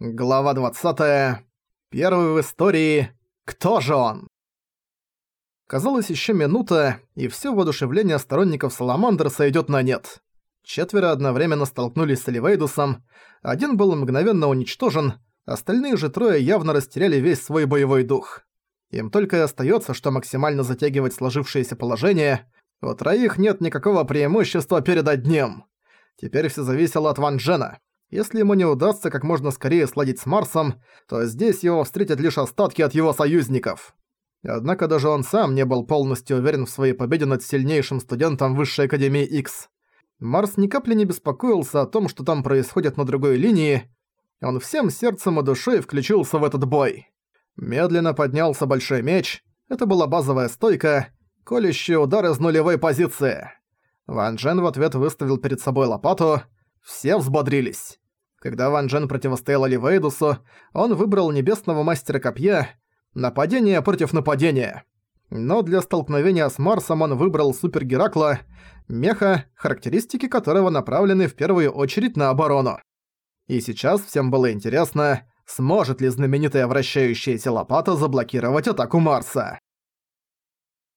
Глава 20. Первый в истории. Кто же он? Казалось, еще минута, и все воодушевление сторонников Саламандр сойдет на нет. Четверо одновременно столкнулись с Эливейдусом, один был мгновенно уничтожен, остальные же трое явно растеряли весь свой боевой дух. Им только и остается, что максимально затягивать сложившееся положение. У троих нет никакого преимущества перед одним. Теперь все зависело от Ван Джена. Если ему не удастся как можно скорее сладить с Марсом, то здесь его встретят лишь остатки от его союзников. Однако даже он сам не был полностью уверен в своей победе над сильнейшим студентом Высшей Академии X. Марс ни капли не беспокоился о том, что там происходит на другой линии. Он всем сердцем и душой включился в этот бой. Медленно поднялся большой меч. Это была базовая стойка, колющий удар из нулевой позиции. Ван Джен в ответ выставил перед собой лопату — все взбодрились. Когда Ван Джен противостоял Оливейдусу, он выбрал Небесного Мастера Копья, нападение против нападения. Но для столкновения с Марсом он выбрал Супер Геракла, меха, характеристики которого направлены в первую очередь на оборону. И сейчас всем было интересно, сможет ли знаменитая вращающаяся лопата заблокировать атаку Марса.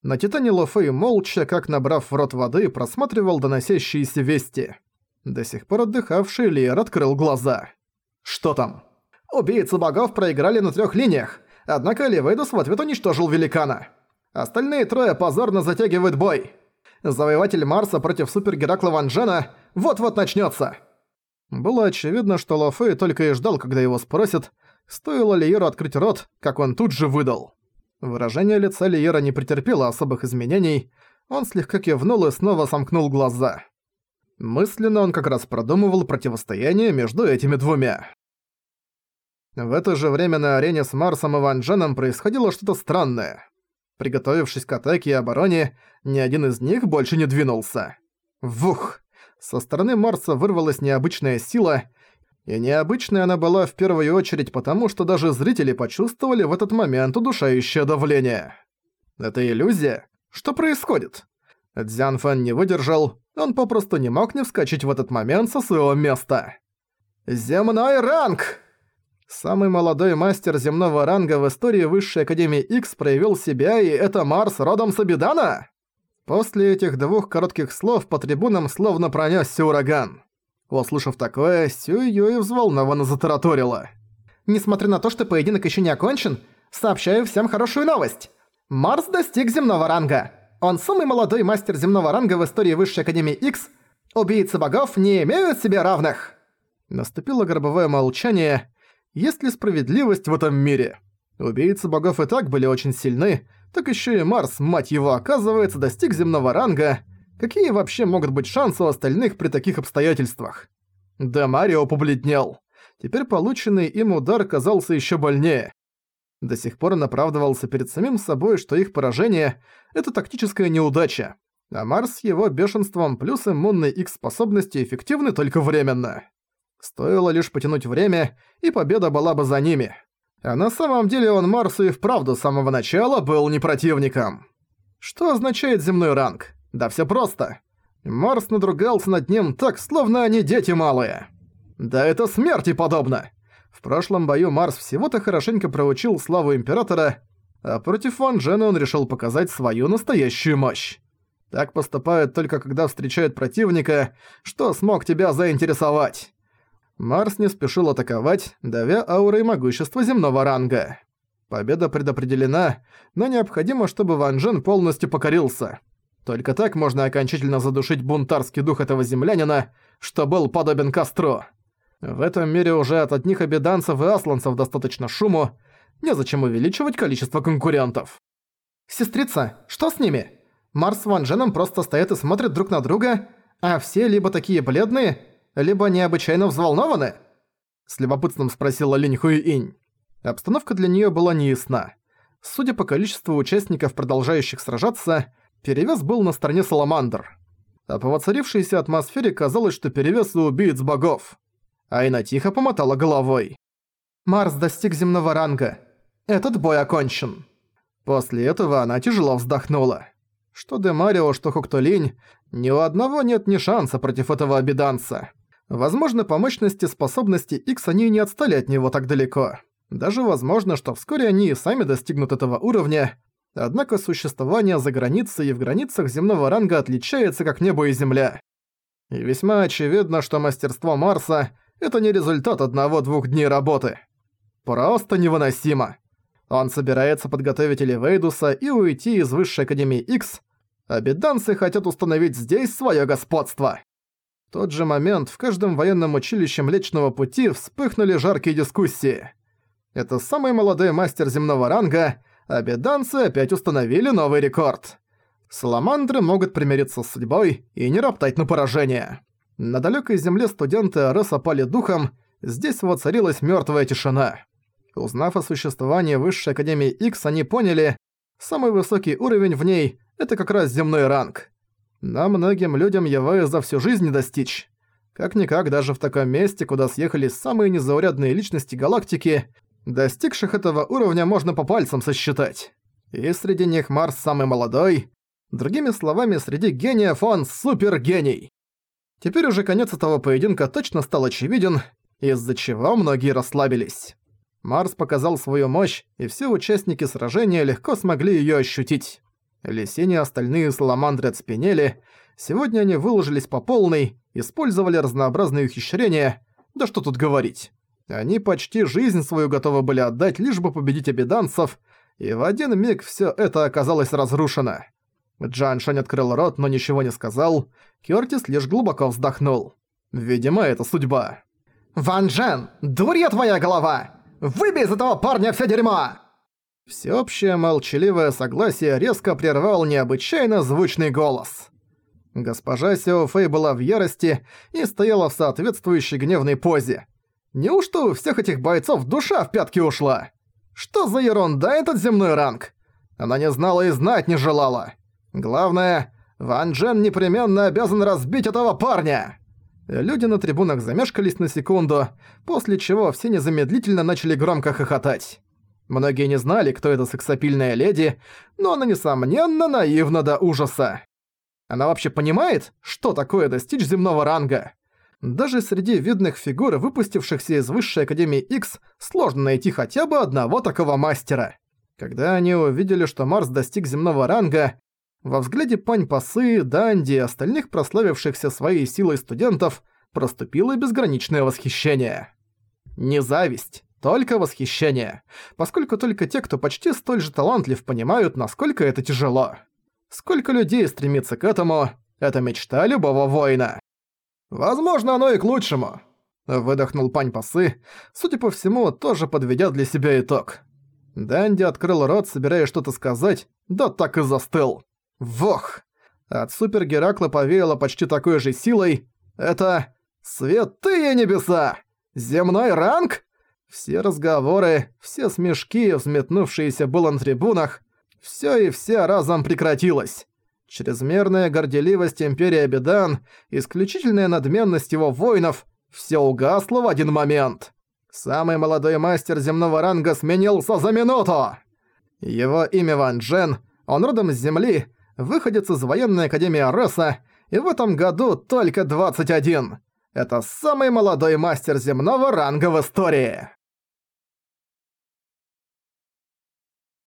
На Титане Лофей молча, как набрав в рот воды, просматривал доносящиеся вести. До сих пор отдыхавший Лиер открыл глаза. «Что там?» «Убийцы богов проиграли на трех линиях, однако Ливейдус в ответ уничтожил великана. Остальные трое позорно затягивают бой. Завоеватель Марса против супергеракла Ван Джена вот-вот начнется. Было очевидно, что Лофей только и ждал, когда его спросят, стоило Лиеру открыть рот, как он тут же выдал. Выражение лица Лиера не претерпело особых изменений, он слегка кивнул и снова сомкнул глаза. Мысленно он как раз продумывал противостояние между этими двумя. В это же время на арене с Марсом и Ван Дженом происходило что-то странное. Приготовившись к атаке и обороне, ни один из них больше не двинулся. Вух! Со стороны Марса вырвалась необычная сила, и необычной она была в первую очередь потому, что даже зрители почувствовали в этот момент удушающее давление. Это иллюзия? Что происходит? Дзян Фэн не выдержал, он попросту не мог не вскочить в этот момент со своего места. «Земной ранг!» Самый молодой мастер земного ранга в истории Высшей Академии X проявил себя, и это Марс родом с Абидана? После этих двух коротких слов по трибунам словно пронёсся ураган. Услышав такое, Сюй Юй взволнованно затараторила. «Несмотря на то, что поединок ещё не окончен, сообщаю всем хорошую новость. Марс достиг земного ранга. Он самый молодой мастер земного ранга в истории Высшей Академии X. Убийцы богов не имеют себе равных. Наступило гробовое молчание. Есть ли справедливость в этом мире? Убийцы богов и так были очень сильны, так еще и Марс, мать его, оказывается, достиг земного ранга. Какие вообще могут быть шансы у остальных при таких обстоятельствах? Да Марио побледнел. Теперь полученный им удар казался еще больнее. До сих пор он оправдывался перед самим собой, что их поражение — это тактическая неудача, а Марс с его бешенством плюс иммунной их способности эффективны только временно. Стоило лишь потянуть время, и победа была бы за ними. А на самом деле он Марсу и вправду с самого начала был не противником. Что означает земной ранг? Да все просто. Марс надругался над ним так, словно они дети малые. Да это смерти подобно. В прошлом бою Марс всего-то хорошенько проучил славу Императора, а против Ван Джена он решил показать свою настоящую мощь. Так поступают только когда встречают противника, что смог тебя заинтересовать. Марс не спешил атаковать, давя аурой могущества земного ранга. Победа предопределена, но необходимо, чтобы Ван Джен полностью покорился. Только так можно окончательно задушить бунтарский дух этого землянина, что был подобен костру. В этом мире уже от одних обеданцев и асланцев достаточно шуму, незачем увеличивать количество конкурентов. «Сестрица, что с ними? Марс с Ван Дженом просто стоят и смотрят друг на друга, а все либо такие бледные, либо необычайно взволнованы?» С любопытством спросила Линь Хуи-Инь. Обстановка для неё была неясна. Судя по количеству участников, продолжающих сражаться, перевес был на стороне Саламандр. А по воцарившейся атмосфере казалось, что перевес у убийц богов. Айна тихо помотала головой. «Марс достиг земного ранга. Этот бой окончен». После этого она тяжело вздохнула. Что Демарио, что Хуктолинь, ни у одного нет ни шанса против этого обиданца. Возможно, по мощности способности X они не отстали от него так далеко. Даже возможно, что вскоре они и сами достигнут этого уровня, однако существование за границей и в границах земного ранга отличается как небо и земля. И весьма очевидно, что мастерство Марса — это не результат одного-двух дней работы. Просто невыносимо. Он собирается подготовить Эливейдуса и уйти из Высшей Академии X, а беданцы хотят установить здесь свое господство. В тот же момент в каждом военном училище Млечного Пути вспыхнули жаркие дискуссии. Это самый молодой мастер земного ранга, а беданцы опять установили новый рекорд. Саламандры могут примириться с судьбой и не роптать на поражение. На далекой земле студенты Арес опали духом, здесь воцарилась мертвая тишина. Узнав о существовании Высшей Академии X, они поняли, самый высокий уровень в ней — это как раз земной ранг. Но многим людям его за всю жизнь не достичь. Как-никак, даже в таком месте, куда съехались самые незаурядные личности галактики, достигших этого уровня можно по пальцам сосчитать. И среди них Марс самый молодой, Другими словами, среди гениев он супергений. Теперь уже конец этого поединка точно стал очевиден, из-за чего многие расслабились. Марс показал свою мощь, и все участники сражения легко смогли её ощутить. Лисини остальные саламандры отспенели, сегодня они выложились по полной, использовали разнообразные ухищрения, да что тут говорить. Они почти жизнь свою готовы были отдать, лишь бы победить обиданцев, и в один миг всё это оказалось разрушено. Джан Шань открыл рот, но ничего не сказал. Кёртис лишь глубоко вздохнул. Видимо, это судьба. «Ван Джен, дурья твоя голова! Выбей из этого парня все дерьмо!» Всеобщее молчаливое согласие резко прервал необычайно звучный голос. Госпожа Сяо Фэй была в ярости и стояла в соответствующей гневной позе. Неужто у всех этих бойцов душа в пятки ушла? Что за ерунда этот земной ранг? Она не знала и знать не желала. Главное, Ван Джен непременно обязан разбить этого парня!» Люди на трибунах замешкались на секунду, после чего все незамедлительно начали громко хохотать. Многие не знали, кто эта сексапильная леди, но она, несомненно, наивна до ужаса. Она вообще понимает, что такое достичь земного ранга? Даже среди видных фигур, выпустившихся из Высшей Академии X, сложно найти хотя бы одного такого мастера. Когда они увидели, что Марс достиг земного ранга, во взгляде Пань Пасы, Данди и остальных прославившихся своей силой студентов проступило безграничное восхищение. Не зависть, только восхищение, поскольку только те, кто почти столь же талантлив, понимают, насколько это тяжело. Сколько людей стремится к этому, это мечта любого воина. «Возможно, оно и к лучшему», — выдохнул Пань Пасы, судя по всему, тоже подведя для себя итог. Данди открыл рот, собираясь что-то сказать, да так и застыл. Вох! От Супер Геракла повеяло почти такой же силой. Это... Святые небеса! Земной ранг? Все разговоры, все смешки, взметнувшиеся было на трибунах, все и все разом прекратилось. Чрезмерная горделивость Империи Абидан, исключительная надменность его воинов — все угасло в один момент. Самый молодой мастер земного ранга сменился за минуту! Его имя Ван Джен, он родом с Земли, выходец из военной академии Ареса, и в этом году только 21. Это самый молодой мастер земного ранга в истории.